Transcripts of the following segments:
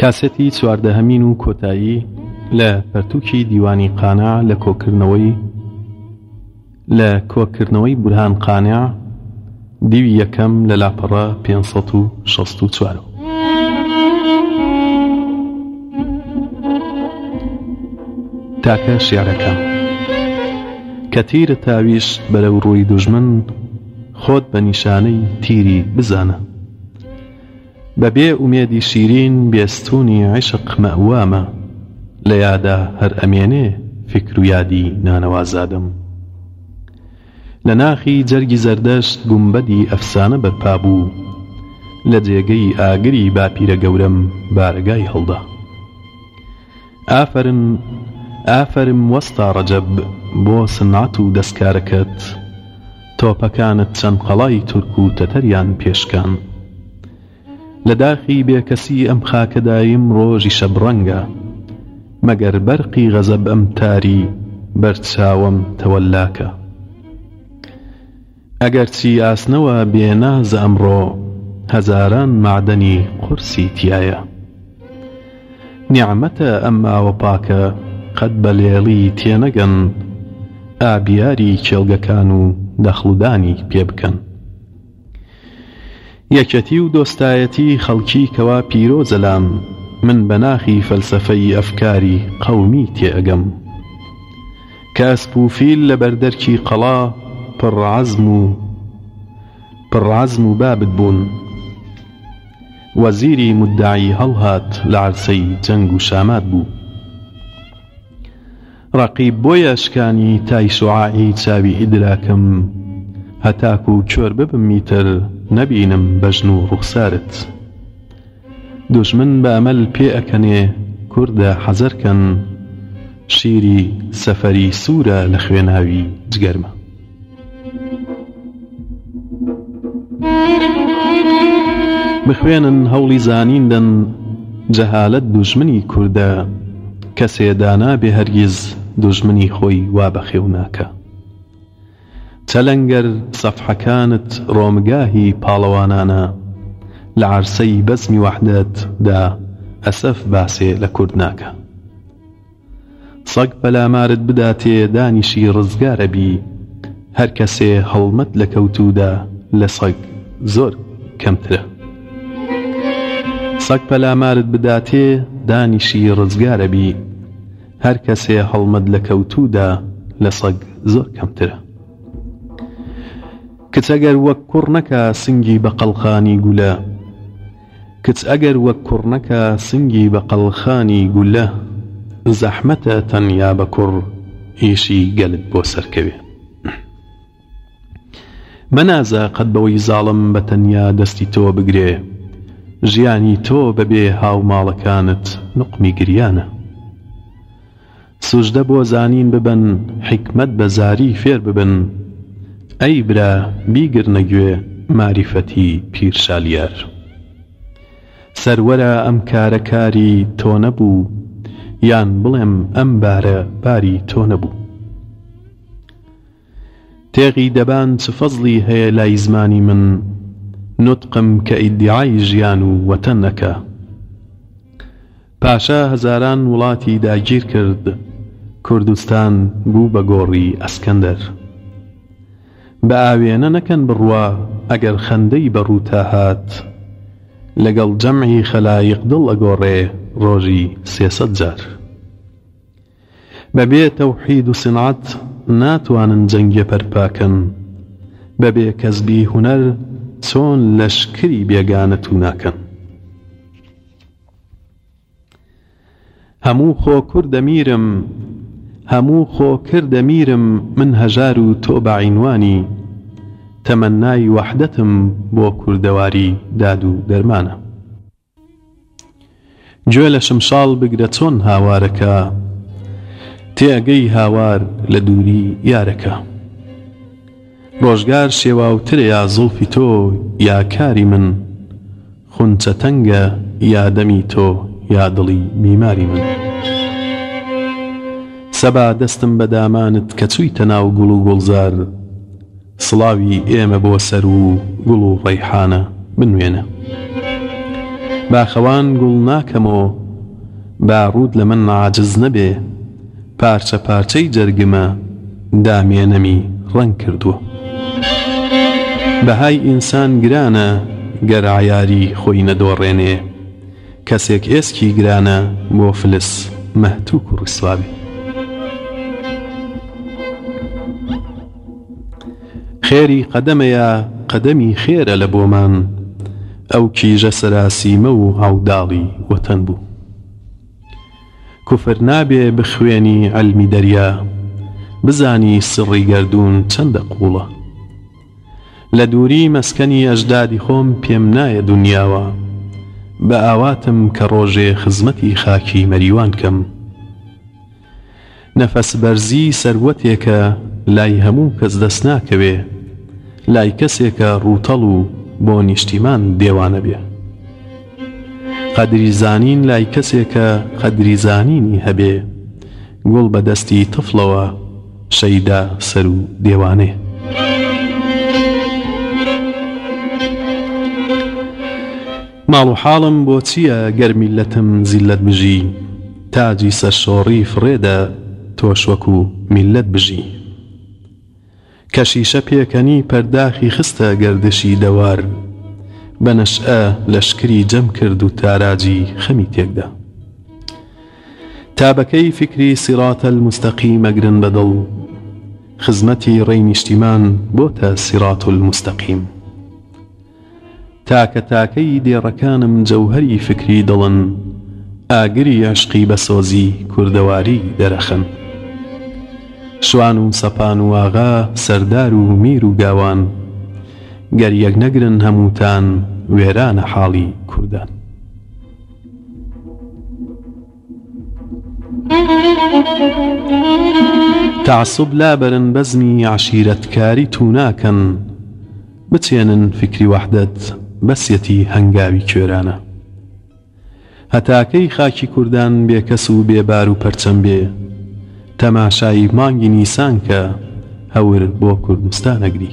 کاسێتی چواردەهەمین و کۆتایی لە پەرتووکی دیوانی قانە لە کۆکردنەوەی لە کۆکردنەوەی بورهان قانە دیوی یەکەم لە لاپەڕە 564 تاکە شێعرەکە کە تیرە تاویش بەرەو ڕووی دوژمن خۆت بە نیشانەی تیری بزانە بە بێ ئومێدی شیرین بێستوونی عیشق مەئوامە لە یادا هەر ئەمێنێ فیکر و یادی نانەوازادەم لە ناخی جەرگی زەردەشت گومبەدی ئەفسانە بەرپا بوو لە جێگەی ئاگری باپیرە گەورەم بارەگای هەڵدا. ئافەرم ئافەرم وەستا ڕەجەب بۆ سنعەت و دەسکارەکەت تۆپەکانت چەند قەڵای تورک و تەتەریان پێشکان لە داخی بێ کەسی ئەم خاکەدایم ڕۆژی شەب ڕەنگە مەگەر بەرقی غەزەب ئەم تاری بەر چاوەم تەوەلاکە. ئەگەرچی ئاسنەوە بێ نازە ئەمڕۆ هەزاران مەعدەنی قورسی تیایە نیعمەتە ئەم ئاوە پاکە قەت بە لێڵی تێنەگەن ئابیاری کێڵگەکان و دەخڵدانی پێ بکەن. یەکەتی و دۆستایەتی خەڵکی کەوا پیرۆزە لام من بە ناخی فەلسەفەی ئەفکاری قەومی تێ ئەگەم کە ئەسپ و فیل لە بەر دەرکی قەڵا پڕ عەزم و پڕ عەزم و بابت بوون وەزیری مودەعی هەڵهات لە عەرسەی جەنگ و شامات بوو. ڕەقیب بۆیە شکانی تای شوعاعی چاوی ئیدراکم هەتاکو کۆر ببم ئیتر نەبینم بەژن و ڕوخسارت دوژمن بە ئەمەل پێ ئەکەنێ کوردە حەزەر کەن شیری سەفەری سوورە لە خوێناوی جگەرما. بخوێنن هەوڵی زانین دەن جەهالەت دوژمنی کوردە کەسێ دانابێ هەرگیز دوژمنی خۆی وا بەخێو ناکا چەلەنگەر سەفحەکانت ڕۆمگاهی پاڵەوانانە لە عەرسەی بەزمی وەحدەت دا ئەسەف باسێ لە کورد ناکا. سەگ پەلامارت بداتێ دانیشی ڕزگار ئەبی هەر کەسێ هەڵمەت لە کەوتودا لە سەگ زۆر کەمترە سەگ پەلامارت بداتێ دانیشی ڕزگار ئەبی هەر کەسێ هەڵمەت لە کەوتودا لە سەگ زۆر کەمترە کچ ئەگەر وەک کوڕ نەکا سنگی بە قەڵخانی گولە. کچ ئەگەر وەک کوڕ نەکا سنگی بە قەڵخانی گولە زەحمەتە تەنیا بە کوڕ ئیشی گەلت بۆ سەر کەوێ مەنازە قەت بەوەی زاڵم بە تەنیا دەستی تۆ بگرێ ژیانی تۆ بەبێ هاوماڵەکانت نوقمی گریانە. سوجدە بۆ زانین ببەن حیکمەت بە زاری فێر ببن ئەی برا بیگرنە گوێ ماریفەتی پیر شالیار سەروەرە ئەم کارە کاری تۆ نەبوو یان بڵێم ئەم بارە باری تۆ نەبوو. تێغی دەبان چ فەزڵی هەیە لای زمانی من نوتقم کە ئیدیعای ژیان و وەتەن ئەکا پاشا هەزاران وڵاتی داگیر کرد کوردستان بوو بە گۆڕی ئەسکەندەر بە ئاوێنە نەکەن بڕوا ئەگەر خەندەی بە ڕووتا هات لەگەڵ جەمعی خەلایق دڵ ئەگۆڕێ ڕۆژی سێسەد جار. بەبێ تەوحید و سنعەت ناتوانن جەنگێ پەرپا کەن، بەبێ کەسبی هونەر چۆن لەشکری بێگانە تونا کەن؟ هەموو خۆ کوردە میرم هەموو خۆ کردە میرم من هەژار و تۆ بە عینوانی تەمەنای وەحدەتم بۆ کوردەواری داد و دەرمانە. گوێ لە شمشاڵ بگرە چۆن هاوارەکە تێ ئەگەی هاوار لە دووری یارەکە ڕۆژگار شێواوترە یا زوڵفی تۆ یا کاری من خونچە تەنگە یا دەمی تۆ یا دڵی بیماری من سەبا دەستم بە دامانت کە چوویتە ناو گوڵ و گوڵزار سڵاوی ئێمە بۆ سەروو و گوڵ و ڕەیحانە بنوێنە. باخەوان گوڵ ناکەمۆ با ڕووت لە من عاجز نەبێ، پارچە پارچەی جەرگمە دامێنەمی ڕەنگ کردووە. بەهای ئینسان گرانە گەر عەیاری خۆی نەدۆڕێنێ، کەسێک ئێسکی گرانە بۆ فلس مەهتوک و ڕیسوا بێ. خێری قەدەمەیە قەدەمی خێرە لە بۆمان ئەو کیژە سەراسیمە و عەوداڵی وەتەن بوو کوفر نابێ بخوێنی عەلمی دەریا بزانی سڕی گەردوون چەندە قوڵە لە دووری مەسکەنی ئەژدادی خۆم پێم نایە دونیاوە بە ئاواتم کە ڕۆژێ خزمەتی خاکی مەریوان کەم. نەفەسبەرزی سەروەتێکە لای هەموو کەس دەستناکەوێ، لای کەسێکە ڕووتەڵ و بۆ نیشتیمان دێوانە بێ. قەدری زانین لای کەسێکە قەدری زانینی هەبێ، گوڵ بە دەستی تفڵەوە شەیدا سەر و دێوانێ. ماڵ و حاڵم بۆ چیە گەر میللەتم زیللەت بژی تاجی سەر شۆڕی فڕێ دە تۆش وەکو میللەت بژی کە شیشە پێکەنی پەرداخی خستە گەردشی دەوار بە نەشئە لەشکری جەم کرد و تاراجی خەمی تێک دا تا بە کەی فیکری سیڕاتە المستەقیم ئەگرن بە دڵ خزمەتی ڕێی نیشتیمان بۆتە سیڕات المستەقیم. تاکە تاکەی دێڕەکانم جەوهەری فکری دڵن، ئاگری عەشقی بە سۆزی کوردەواری دەرەخەن. شوان و سەپان و ئاغا، سەردار و میر و گاوان، گەر یەک نەگرن هەمووتان وێرانە حاڵی کوردان. تەعسوب لابەرن بەزمی عەشیرەت کاری توناکەن بچێنن فیکری وەحدەت بەسیەتی هەنگاوی کوێرانە هەتاکەی خاکی کوردان بێکەس و بێ بار و پەرچەم بێ تەماشای مانگی نیسان کە هەور بۆ کوردستان ئەگری.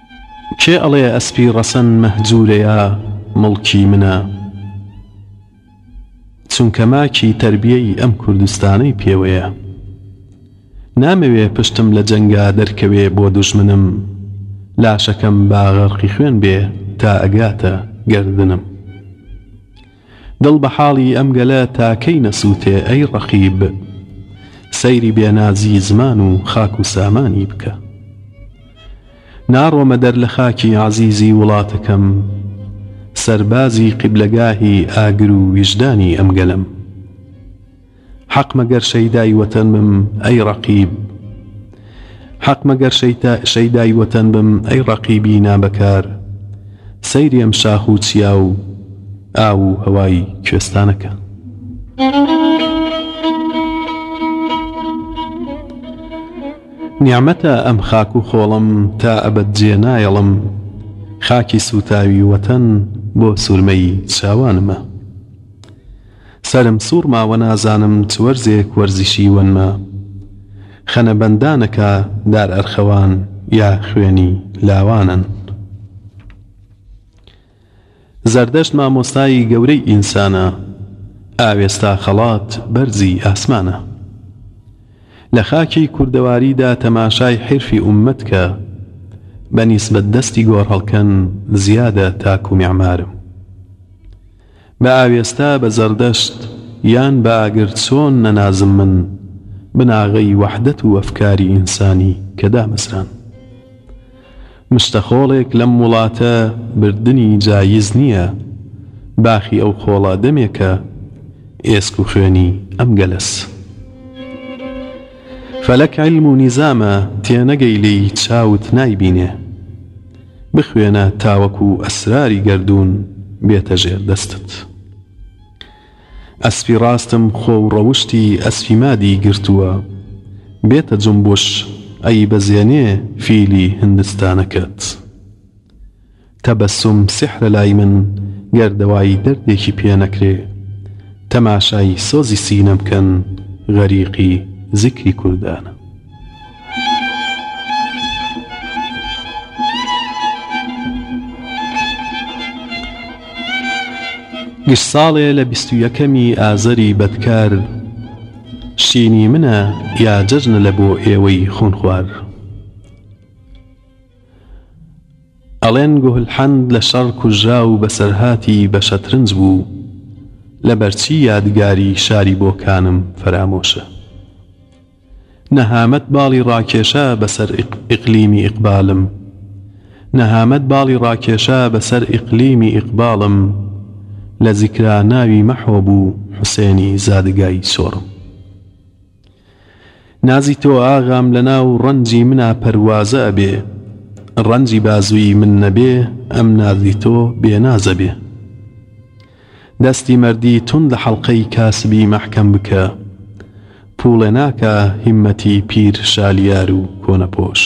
کێ ئەڵێ ئەسپی ڕەسەن مەهجورەیا موڵکی منە چونکە ماکی تەربیەی ئەم کوردستانەی پێوەیە نامەوێ پشتم لە جەنگا دەرکەوێ بۆ دوژمنم لاشەکەم با غەرقی خوێن بێ تا ئەگاتە گەردنم. دڵ بە حاڵی ئەم گەلە تا کەی نەسووتێ ئەی ڕەقیب سەیری بێ نازی زمان و خاک و سامانی بکە ناڕۆمە دەر لە خاکی عەزیزی وڵاتەکەم سەربازی قیبلەگاهی ئاگر و ویژدانی ئەم گەلەم. حەق مەگەر شەیدای وەتەن بم ئەی ڕەقیب حەق مەگەر شەیدای وەتەن بم ئەی ڕەقیبی نابەکار سەیری ئەم شاخ و چیا و ئاو و هەوای کوێستانە کە. نیعمەتە ئەم خاک و خۆڵەم تا ئەبەد جێ نایەڵم خاکی سووتاوی وەتەن بۆ سوورمەی چاوانمە. سەرم سوڕماوە نازانم چ وەرزێک وەرزشی وەنمە خەنە بەندانەکە دار ئەرخەوان یا خوێنی لاوانن زەردەشت مامۆستای گەورەی ئینسانە ئاوێستا خەڵات بەرزی ئاسمانە لە خاکی کوردەواریدا تەماشای حیرفی ئوممەت کە بە نیسبەت دەستی گۆڕهەڵکەن زیادە تاک و میعمارم. بە ئاوێستا بە زەردەشت یان بە ئاگر چۆن نەنازم من بناغەی وەحدەت و ئەفکاری ئینسانی کە دامەزراند. مشتە خۆڵێک لەم وڵاتە بردنی جایز نییە، باخی ئەو خۆڵە دەمێکە ئێسک و خوێنی ئەم گەلەس. فەلەک عیلم و نیزامە تێنەگەی لێی چاوت نایبینێ. بخوێنە تاوەکو ئەسراری گەردوون بێتە ژێر دەستت ئەسپی ڕاستم خۆ و ڕەوشتی ئەسپی مادی گرتووە بێتە جومبوش ئەیبەزێنێ فیلی هندستانەکەت تەبەسوم سیحرە لای من گەر دەوای دەردێکی پێ نەکرێ تەماشای سۆزی سینەم کەن غەریقی زیکری کوردانە. گشت ساڵێ لە بیست و یەکەمی ئازەری بەدکار شینی منە یا جەژنە لە بۆ ئێوەی خونخوار ئەڵێن گوهلحەند لە شەڕ کوژرا و بەسەرهاتی بەشەترنج بوو لەبەرچی یادگاری شاری بۆکانم فەرامۆشە؟ نەهامەت باڵی ڕاکێشا بە سەر ئیقلیمی ئیقبالم نەهامەت باڵی ڕاکێشا بە سەر ئیقلیمی ئیقباڵم لە زیکرا ناوی مەحۆ بوو حوسێنی زادگای سۆڕم نازی تۆ ئاغام لە ناو ڕەنجی منا پەروازە ئەبێ ڕەنجی بازووی من نەبێ ئەم نازی تۆ بێ ناز ئەبێ. دەستی مەردی توند لە حەڵقەی کاسبی مەحکەم بکە پووڵێ ناکا هیمەتی پیر شالیار و کۆنەپۆش.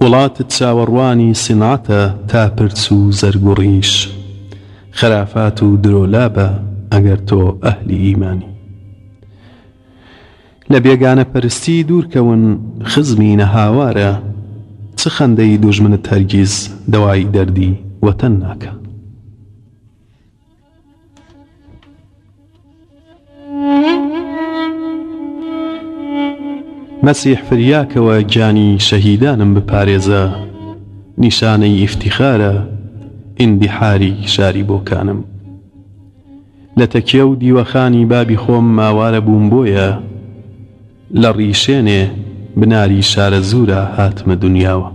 وڵاتت چاوەڕوانی سینعەتە تا پرچ و زەرگ و ڕیش، خەرافات و درۆ لابە ئەگەر تۆ ئەهلی ئیمانی. لە بێگانە پەرستی دوور کەون خزمی نە هاوارە چ خەندەی دوژمنت هەرگیز دەوای دەردی وەتەن ناکا. مەسیح فریاکەوە گیانی شەهیدانم بپارێزە نیشانەی ئیفتیخارە ئیندیحاری شاری بۆکانم. لە تەکیە و دیوەخانی بابی خۆم ماوارە بووم بۆیە لە ڕیشێنێ بناری شارەزوورا هاتمە دونیاوە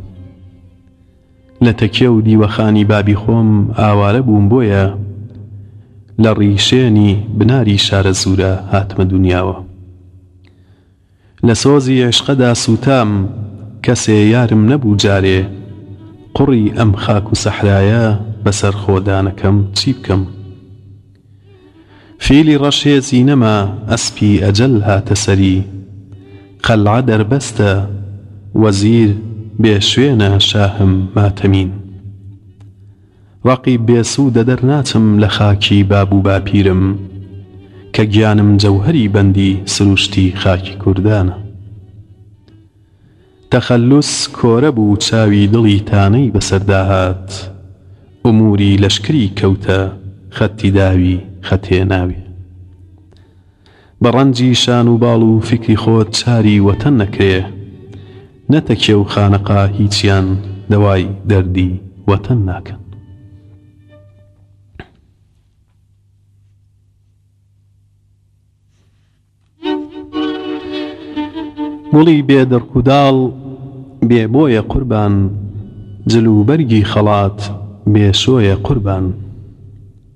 لە تەکیە و دیوەخانی بابی خۆم ئاوارە بووم بۆیە لە ڕیشێنی بناری شارەزوورا هاتمە دونیاوە. لە سۆزی عیشقەدا سووتام کەسێ یارم نەبوو جارێ قوڕی ئەم خاک و سەحرایە بەسەر خۆ دانەکەم چی بکەم فیلی ڕەش هێزی نەما ئەسپی ئەجەل هاتە سەری قەلعە دەربەستە وەزیر بێ شوێنە شاهم ماتەمین ڕەقی بێ سوودە دەرناچم لە خاکی باب و باپیرم کە گیانم جەوهەری بەندی سروشتی خاکی کوردانە. تەخەلوس کۆرە بوو چاوی دڵی تانەی بەسەردا هات، ئوموری لەشکری کەوتە خەتی داوی خەتێ ناوێ. بە ڕەنجی شان و باڵ و فیکری خۆت چاری وەتەن نەکرێ نە تەکیە و خانەقا هیچیان دەوای دەردی وەتەن ناکەن. گوڵی بێ دڕک و داڵ بێ بۆیە قوربان، جل و بەرگی خەڵات بێ شۆیە قوربان.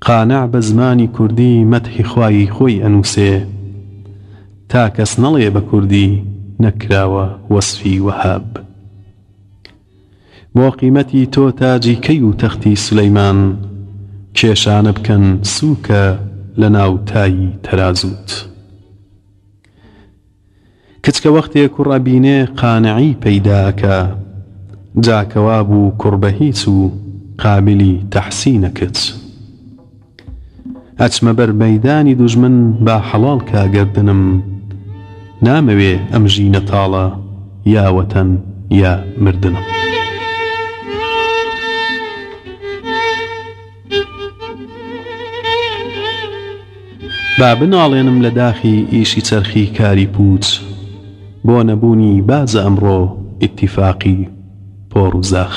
قانع بە زمانی کوردی مەدحی خوایی خۆی ئەنووسێ تا کەس نەڵێ بە کوردی نەکراوە وەسفی وەهاب بۆ قیمەتی تۆ تاجی کەی و تەختی سولەیمان کێشانە بکەن سووکە لە ناو تایی تەرازووت. کچکە وەختێ کوڕ ئەبینێ قانعی پەیدا ئەکا جا کەوابوو کوڕ بە هیچ و قابلی تەحسینە کچ ئەچمە بەر مەیدانی دوژمن با حەڵاڵ کا گەردنم نامەوێ ئەم ژینە تاڵە یا وەتەن یا مردنم. با بناڵێنم لە داخی ئیشی چەرخی کاری پووچ بۆ نەبوونی باجە ئەمڕۆ ئیتیفاقی پۆڕ و زاخ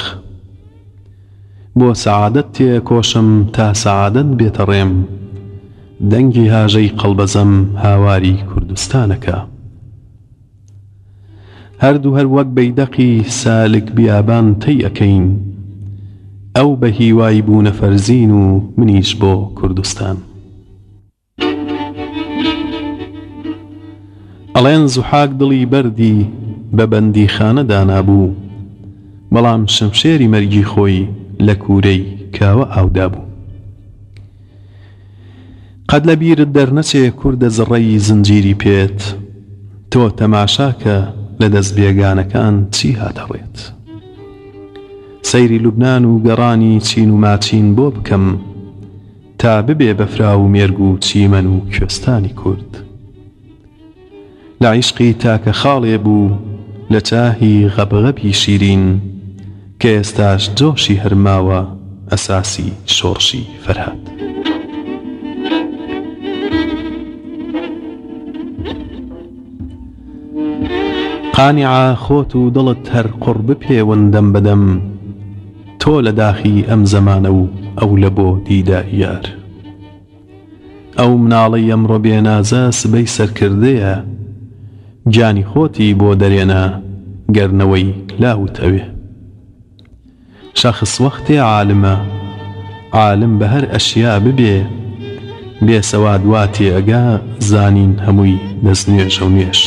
بۆ سەعادەت تێئەکۆشم تا سەعادەت بێتە ڕێم دەنگی هاژەی قەڵبەزەم هاواری کوردستانەکە هەردوو هەر وەک بەیدەقی سالک بیابان تەی ئەکەین ئەو بە هیوای بوونە فەرزین و منیش بۆ کوردستان. ئەڵێن زوحاک دڵی بەردی بە بەندیخانە دانابوو بەڵام شمشێری مەرگی خۆی لە کوورەی کاوە ئاودا بوو. قەت لە بیرت دەرنەچێ کوردە زڕەی زنجیری پێت تۆ تەماشاکە لە دەست بێگانەکان چی هاتە ڕێت سەیری لوبنان و گەڕانی چین و ماچین بۆ بکەم تا ببێ بەفراو و مێرگ و چیمەن و کوێستانی کورد. لە عیشقی تاکە خاڵێ بوو لە چاهی غەبغەبی شیرین کە ئێستاش جۆشی هەر ماوە ئەساسی شۆڕشی فەرهاد. قانعە خۆت و دڵت هەر قوڕ بپێون دەم بە دەم تۆ لە داخی ئەم زەمانە و ئەو لە بۆ دیداری یار. ئەو مناڵەی ئەمڕۆ بێنازە سبەی سەرکردەیە گیانی خۆتی بۆ دەرێنە گەر نەوەی لاوت ئەوێ شەخس وەختێ عالمە عالم بە هەر ئەشیا ببێ بێ سەواد وا تێ ئەگا زانین هەمووی دەست نوێژە و نوێژ.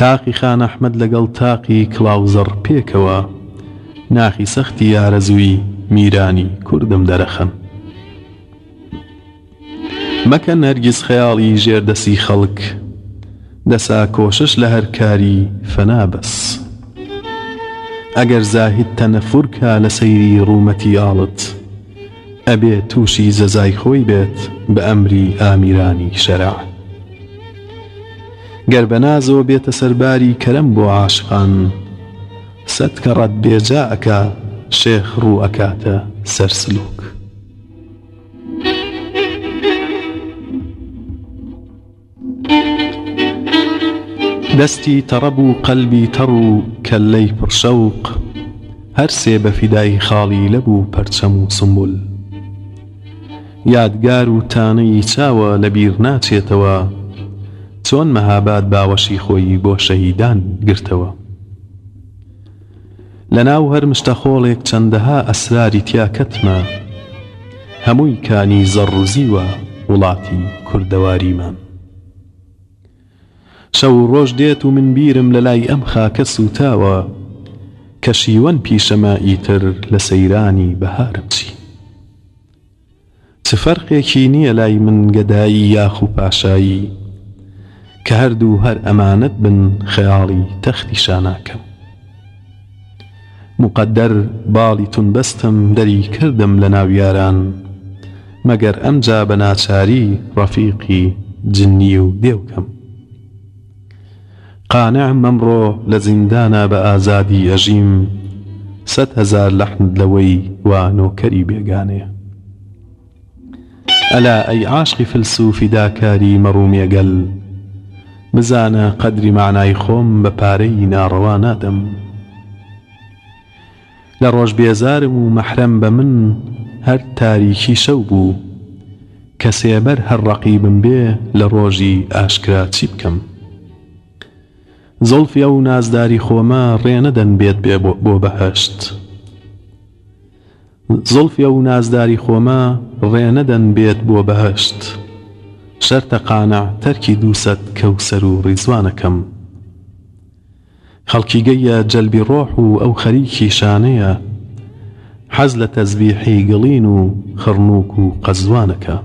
تاقی خان ئەحمەد لەگەڵ تاقی کڵاوزەڕ پێکەوە ناخی سەختی ئارەزووی میرانی کوردم دەرەخەن. مەکەن هەرگیز خەیاڵی ژێر دەسی خەڵک دەسا کۆشش لە هەر کاری فەنا بەس ئەگەر زاهید تەنەفور کا لە سەیری ڕوومەتی ئاڵت. ئەبێ توشی جەزای خۆی بێت بە ئەمری ئامیرانی شەرع گەر بە نازەوە بێتە سەر باری کەرەم بۆ عاشقان سەت کەڕەت بێ جا ئەکا شێخ ڕوو ئەکاتە سەر سلوک. دەستی تەڕەب و قەلبی تەڕ و کەللەی پڕ شەوق هەر سێ بە فیدای خاڵیلە بوو پەرچەم و سومبول یادگار و تانەی چاوە لە بیر ناچێتەوە چۆن مەهاباد باوەشی خۆی بۆ شەهیدان گرتەوە. لە ناو هەر مشتەخۆڵێک چەندەها ئەسراری تیا کەتمە هەمووی کانی زەڕ و زیوە وڵاتی کوردەواریمان شەو و ڕۆژ دێت و من بیرم لە لای ئەم خاکە سووتاوە کە شیوەن پیشەمە ئیتر لە سەیرانی بەهارم چی. چ فەرقێکی نیە لای من گەدایی یاخو پاشایی کە هەردوو هەر ئەمانەت بن خەیاڵی تەختی شا ناکەم موقەدەر باڵی تون بەستم دەری کردم لە ناو یاران مەگەر ئەمجا بە ناچاری ڕەفیقی جنی و دێو کەم. قانع مەمڕۆ لە زیندانا بە ئازادی ئەژیم سەد هەزار لەحن لەوەی وا نۆکەری بێگانەیە ئەلا ئەی عاشقی فلس و فیداکاری مەڕ و مێگەل بزانە قەدری مەعنای خۆم بە پارەی ناڕەوا نادەم. لە ڕۆژ بێزارم و مەحرەم بە من هەر تاریکی شەو بوو کە سێبەر هەر ڕەقیبم بێ لە ڕۆژی ئاشکرا چی بکەم زوڵفی ئەو نازداری خۆمە ڕێ نەدەن بێت بێ بۆ بەهەشت زوڵفی ئەو نازداری خۆمە ڕێ نەدەن بێت بۆ بەهەشت شەرتە قانع تەرکی دووسەد کەوسەر و ڕیزوانەکەم. خەڵکی گەییە جەلبی ڕۆح و ئەو خەریکی شانەیە حەز لە تەزبیحی گڵین و خڕنووک و قەزوانەکە.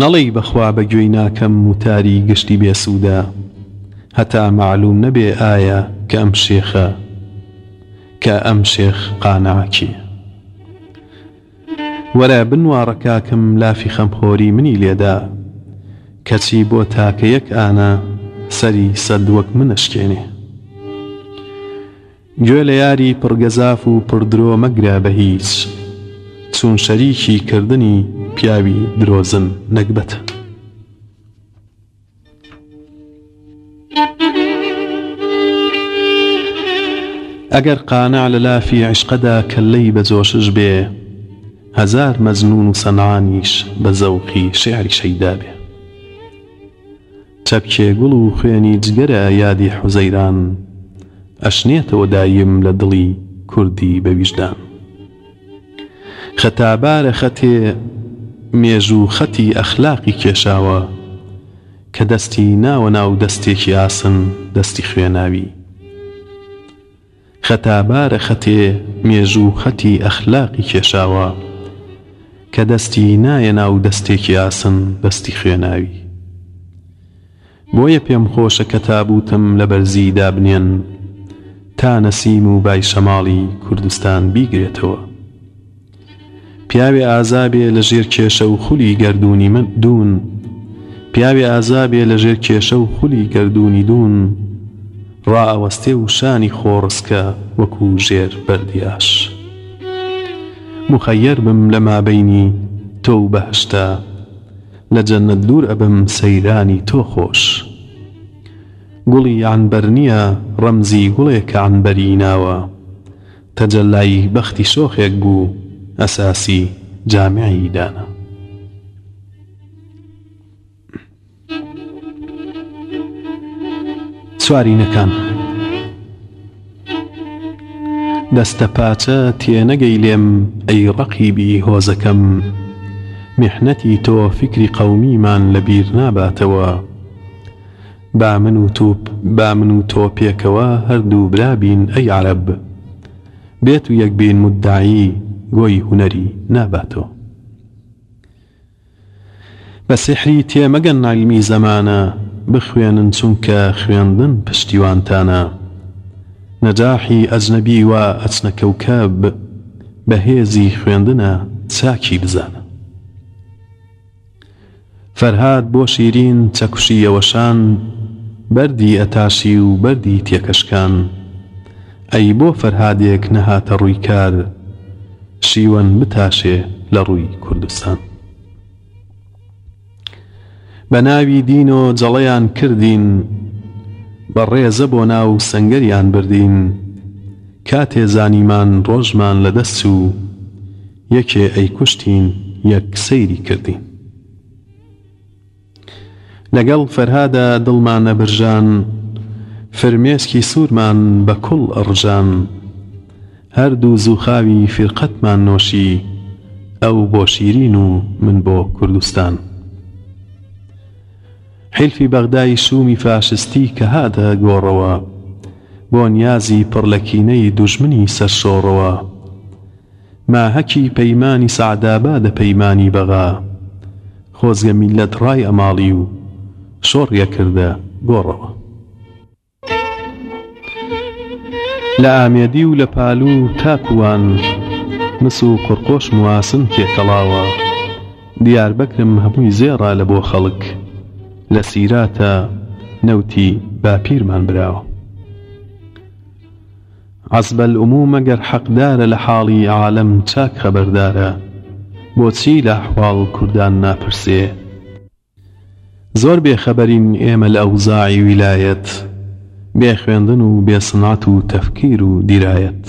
نەڵێی بەخوا بە گوێی ناکەم وتاری گشتی بێ سودە هەتا مەعلوم نەبێ ئایا کە ئەم شێخە کە ئەم شێخ قانع کێ وەرە بنواڕە کاکم لافی خەمخۆری منی لێدا کەچی بۆ تاکە یەک ئانا سەری سەد وەک من ئەشکێنێ. گوێ لە یاری پڕ گەزاف و پڕ درۆ مەگرە بە هیچ چوون شەریکی کردنی پیاوی درۆزن نەگبەتە. ئەگەر قانع لە لافی عیشقەدا کەللەی بە جۆشش بێ هەزار مەجنوون و سەنعانیش بە زەوقی شێعری شەیدا بێ. چەپکێ گوڵ و خوێنی جگەرە یادی حوزەیران ئەشنێتەوە دایم لە دڵی کوردی بە ویژدان خەتابارە خەتێ مێژوو خەتی ئەخلاقی کێشاوە کە دەستی ناوە ناو دەستێکی ئاسن دەستی خوێناوی. خەتابارە خەتێ مێژوو خەتی ئەخلاقی کێشاوە کە دەستی نایە ناو دەستێکی ئاسن دەستی خوێناوی بۆیە پێم خۆشە کە تابووتم لە بەرزی دابنێن تا نەسیم و بای شەماڵی کوردستان بیگرێتەوە. پیاوێ ئازا بێ لە ژێر کێشە و خولی گەردوونی من دوون پیاوێ ئازا بێ لە ژێر کێشە و خولی گەردوونی دوون ڕائەوەستێ و شانی خۆڕسکە وەکوو ژێر بەردی ئاش موخەیەر بم لە مابەینی تۆ و بەهەشتە لە جەننەت دوور ئەبم سەیرانی تۆ خۆش گوڵی عەنبەر نییە ڕەمزی گوڵێکە عەنبەری ناوە تەجەلای بەختی شۆخێک بوو ئەساسی جامعی دانا. سوارینەکان دەستە پاچە تێنەگەی لێم ئەی ڕەقیبی هۆزەکەم میحنەتی تۆ فیکری قەومیمان لەبیر ناباتەوە. با من و تو با من و تۆ پێکەوە هەر دوو برا بین ئەی عەرەب بێ تو یەک بین مودەعی گۆی هونەری نابا تۆ بە سیحری تێ مەگەن عیلمی زەمانە بخوێنن چونکە خوێندن پشتیوانتانە نەجاحی ئەجنەبی وا ئەچنە کەوکەب بە هێزی خوێندنە چاکی بزانە. فەرهاد بۆ شیرین چەکوشی یەوەشان بەردی ئەتاشی و بەردی تێکەشکان ئەی بۆ فەرهادێک نەهاتە ڕووی کار شیوەن بتاشێ لە ڕووی کوردستان بە ناوی دینۆ جەڵەیان کردین بە ڕێزە بۆ ناو سەنگەریان بردین کاتێ زانیمان ڕۆژمان لە دەست چوو یەکێ ئەیکوشتین یەک سەیری کردین. لەگەڵ فەرهادا دڵمان ئەبرژان فرمێسکی سوورمان بە کوڵ ئەڕژان هەردوو زووخاوی فیرقەتمان نۆشی ئەو بۆ شیرین و من بۆ کوردستان حیلفی بەغدای شوومی فاشستی کە هاتە گۆڕەوە بۆ نیازی پڕ لە کینەی دوژمنی سەرشۆڕەوە ماهەکی پەیمانی سەعدابا دە پەیمانی بەغا خۆزگە میللەت ڕای ئەماڵی و شۆڕی ئەکردە گۆڕەوە. لە ئامێدی و لە پالو تاکو وان مس و قرقۆش مواسن تێکەڵاوە دیار بەکرم هەمووی زێڕە لە بۆ خەڵک لە سیراتە نەوتی باپیرمان براوە. عصب العموم ئەگەر حەقدارە لە حاڵی عالەم چاک خەبەردارە بۆچی لە ئەحواڵ کوردان ناپرسێ زۆر بێ خەبەرین ئێمە لە ئەوزاعی ویلایەت بێ خوێندن و بێ سنعەت و تەفکیر و دیرایەت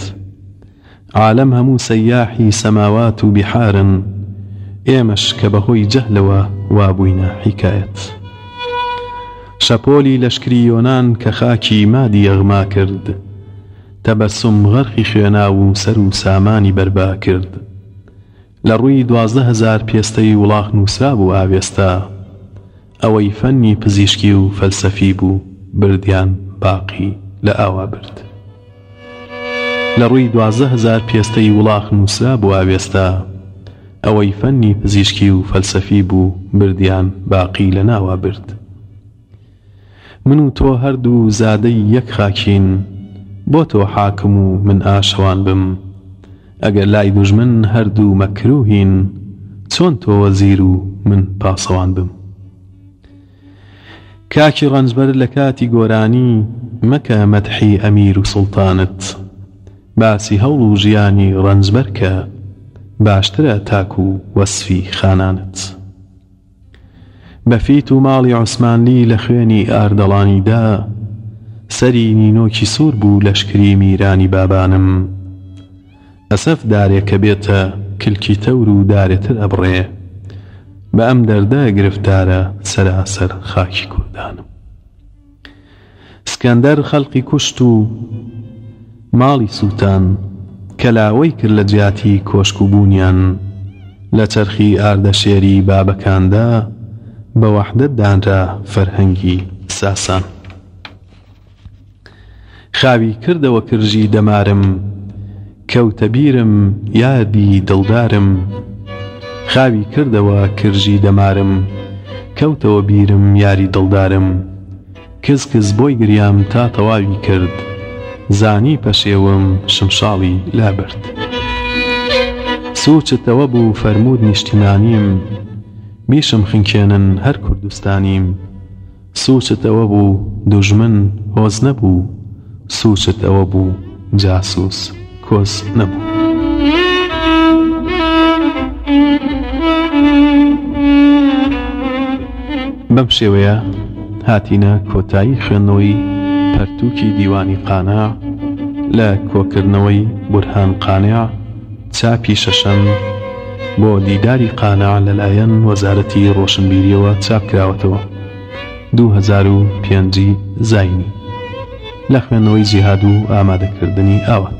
عالەم هەموو سەیاحی سەماوات و بیحارن ئێمەش کە بەهۆی جەهلەوە وابووینە حیکایەت. شەپۆلی لەشکری یۆنان کە خاکی مادی یەغما کرد، تەبەسوم غەرقی خوێنا و سەر و سامانی بەربا کرد. لە ڕووی دوازدە هەزار پێستەی وڵاخ نووسرابوو ئاوێستا. ئەوەی فەننی پزیشکی و فەلسەفی بوو بردیان باقی لە ئاوا برد. لە ڕووی دوازدە هەزار پێستەی وڵاخ نووسرابوو ئاوێستا، ئەوەی فەننی پزیشکی و فەلسەفی بوو بردیان باقی لە ناوا برد. من و تۆ هەر دوو زادەی یەک خاکین، بۆ تۆ حاکم و من ئاشەوان بم؟ ئەگەر لای دوژمن هەر دوو مەکرووهین، چۆن تۆ وەزیر و من پاسەوان بم؟ کاکی ڕەنجبەر لە کاتی گۆرانی مەکە مەدحی ئەمیر و سوڵتانت باسی هەوڵ و ژیانی ڕەنجبەر کە باشترە تاکو وەسفی خانانت بەفیت و ماڵی عوسمانلی لە خوێنی ئاردەڵانی دا سەری نینۆکی سوور بوو لەشکری میرانی بابانم. ئەسەف دارێ کە بێتە کلکی تەور و دارێ تر ئەبڕێ بە ئەم دەردە گرفتارە سەراسەر خاکی کوردانم سکەندەر خەلقی کوشت و ماڵی سوتان کەلاوەی کرد لە جیاتی کۆشک و بونیان لە چەرخی ئاردەشێری بابەکاندا بە وەحدەت دانرا فەرهەنگی ساسان. خاوی کردەوە کرژی دەمارم کەوتە بیرم یادی دڵدارم خاوی کردەوە کرژی دەمارم کەوتەوە بیرم یاری دڵدارم کز کز بۆی گریام تا تەواوی کرد زانی پەشێوم شمشاڵی لا برد سوچتەوە بوو فەرموود نیشتیمانیم بیشم خنکێنن هەر کوردستانیم سوچت ئەوە بوو دوژمن هۆز نەبوو سوچت ئەوە بوو جاسوس کۆز نەبوو. بەم شێوەیە هاتینە کۆتایی خوێندنەوەی پەرتووکی دیوانی قانع لە کۆکردنەوەی بورهان قانع چاپی شەشەم بۆ دیداری قانع لەلایەن وەزارەتی ڕۆشنبیریەوە چاپکراوەتەوە دوو هەزار و پێنج زاینی لە خوێندنەوەی جیهاد و ئامادەکردنی ئاوات.